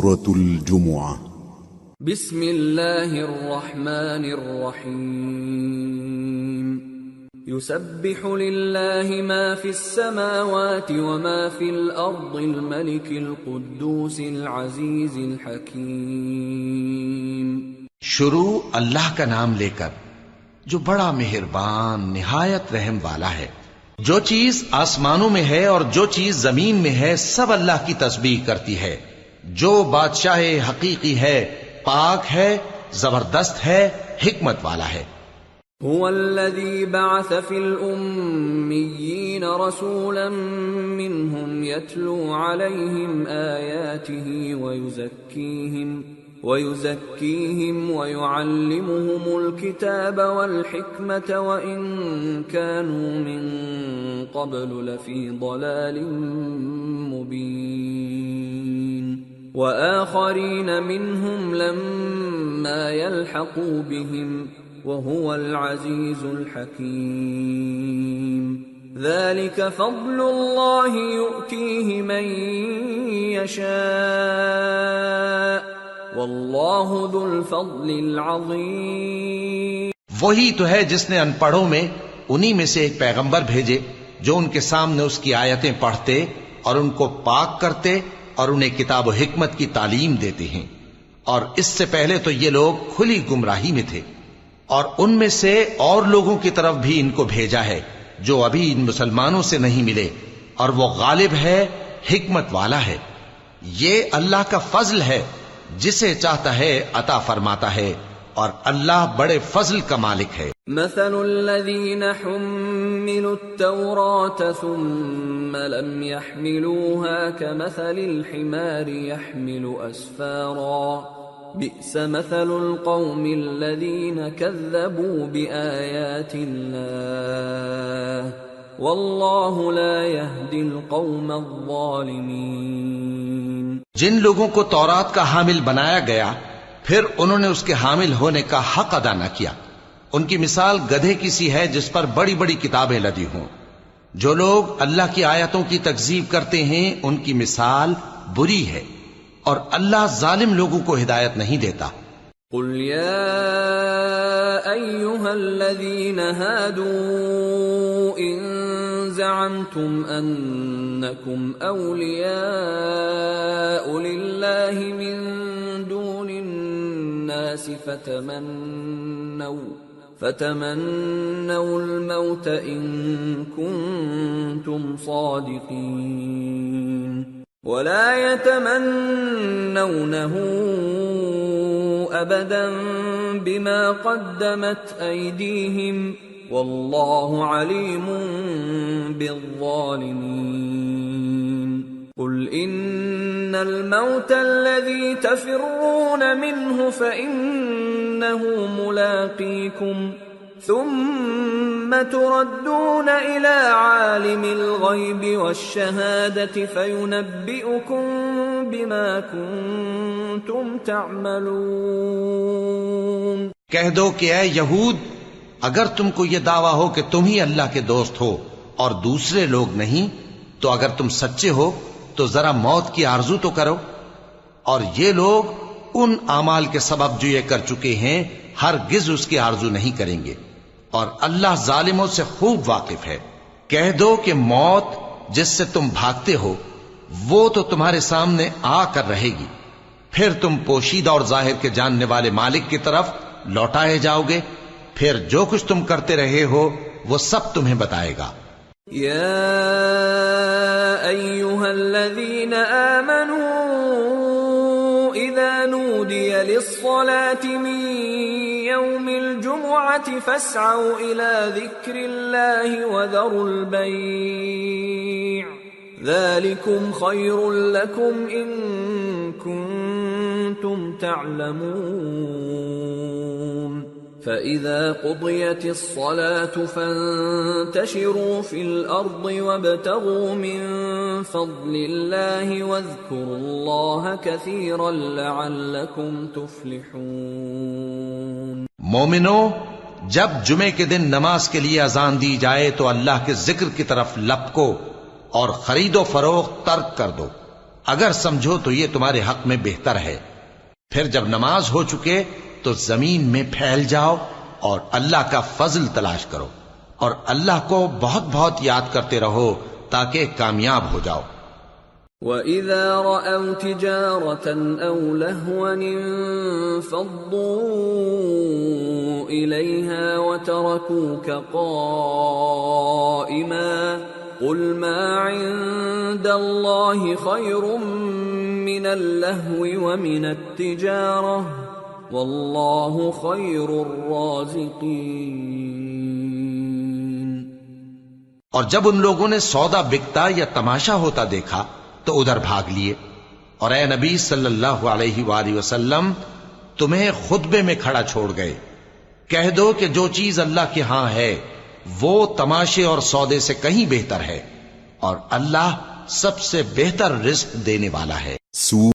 سورة الجمعة. بسم الله الرحمن الرحيم. يسبح لله ما في السماوات وما في الأرض الملك القدوس العزيز الحكيم. شروع اللہ کا نام لے کر جو بڑا مہربان نہایت رحم والا ہے۔ جو چیز آسمانوں میں ہے اور جو چیز زمین میں ہے سب اللہ کی تسبیح کرتی ہے۔ جو بادشاہ حقیقی ہے، پاک ہے، زبردست ہے، حکمت والا ہے۔ هو الذي بعث في الأميين رسولا منهم يتلو عليهم آياته ويزكيهم ويزكيهم ويعلمهم الكتاب والحكمة، وإن كانوا من قبل لفي ضلال مبين۔ وآخرين منهم لما يلحقوا بهم وهو العزيز الحكيم ذلك فضل الله يؤتيه من يشاء والله ذو الفضل العظيم وہی تو ہے جس نے ان پڑھوں میں انہی میں سے ایک پیغمبر بھیجے جو ان کے سامنے اس کی آیتیں پڑھتے اور ان کو پاک کرتے اور انہیں کتاب و حکمت کی تعلیم دیتے ہیں۔ اور اس سے پہلے تو یہ لوگ کھلی گمراہی میں تھے۔ اور ان میں سے اور لوگوں کی طرف بھی ان کو بھیجا ہے جو ابھی ان مسلمانوں سے نہیں ملے۔ اور وہ غالب ہے، حکمت والا ہے۔ یہ اللہ کا فضل ہے، جسے چاہتا ہے، عطا فرماتا ہے۔ اور اللہ بڑے فضل کا مالک ہے۔ مثل الذين حملوا التوراة ثم لم يحملوها كمثل الحمار يحمل أسفارا۔ بئس مثل القوم الذين كذبوا بآيات الله۔ والله لا يهدي القوم الظالمين۔ جن لوگوں کو تورات کا حامل بنایا گیا پھر انہوں نے اس کے حامل ہونے کا حق ادا نہ کیا۔ ان کی مثال گدھے کی سی ہے جس پر بڑی بڑی کتابیں لدی ہوں۔ جو لوگ اللہ کی آیتوں کی تکذیب کرتے ہیں، ان کی مثال بری ہے اور اللہ ظالم لوگوں کو ہدایت نہیں دیتا۔ قل يا أيها الذين هادوا إن زعمتم أنكم أولياء لله من الناس فتمنوا فتمنوا الموت إن كنتم صادقين. ولا يتمنونه ابدا بما قدمت ايديهم والله عليم بالظالمين. قل ان الموت الذي تفرون منه فانه ملاقيكم ثم تردون الى عالم الغيب والشهاده فينبئكم بما كنتم تعملون کہہ دو کہ اے یہود، اگر تم کو یہ دعویٰ ہو کہ تم ہی اللہ کے دوست ہو اور دوسرے لوگ نہیں، تو اگر تم سچے ہو تو ذرا موت کی آرزو تو کرو۔ اور یہ لوگ ان اعمال کے سبب جو یہ کر چکے ہیں، ہرگز اس کی آرزو نہیں کریں گے۔ اور اللہ ظالموں سے خوب واقف ہے۔ کہہ دو کہ موت جس سے تم بھاگتے ہو، وہ تو تمہارے سامنے آ کر رہے گی۔ پھر تم پوشیدہ اور ظاہر کے جاننے والے مالک کی طرف لوٹائے جاؤ گے۔ پھر جو کچھ تم کرتے رہے ہو، وہ سب تمہیں بتائے گا۔ يا ايها الذين امنوا اذا نودي للصلاه من يوم الجمعه فاسعوا الى ذكر الله وذروا البيع. ذلكم خير لكم ان كنتم تعلمون. فإذا قضيت الصلاة فانتشروا في الأرض وابتغوا من فضل الله واذكروا الله كثيرا لعلكم تفلحون مومنو، جب جمعے کے دن نماز کے لیے اذان دی جائے تو اللہ کے ذکر کی طرف لپکو اور خرید و فروخت ترک کر دو۔ اگر سمجھو تو یہ تمہارے حق میں بہتر ہے۔ پھر جب نماز ہو چکے تو زمین میں پھیل جاؤ اور اللہ کا فضل تلاش کرو اور اللہ کو بہت بہت یاد کرتے رہو تاکہ کامیاب ہو جاؤ۔ وَإِذَا رَأَوْا تِجَارَةً أَوْ لَهْوًا انفَضُّوا إِلَيْهَا وَتَرَكُوكَ قَائِمًا قُلْ مَا عِندَ اللَّهِ خَيْرٌ مِّنَ اللَّهْوِ وَمِنَ التِّجَارَةِ وَاللَّهُ خَيْرُ الرَّازِقِينَ اور جب ان لوگوں نے سودا بکتا یا تماشا ہوتا دیکھا تو ادھر بھاگ لیے۔ اور اے نبی صلی اللہ علیہ وآلہ وسلم تمہیں خطبے میں کھڑا چھوڑ گئے۔ کہہ دو کہ جو چیز اللہ کے ہاں ہے وہ تماشے اور سودے سے کہیں بہتر ہے۔ اور اللہ سب سے بہتر رزق دینے والا ہے۔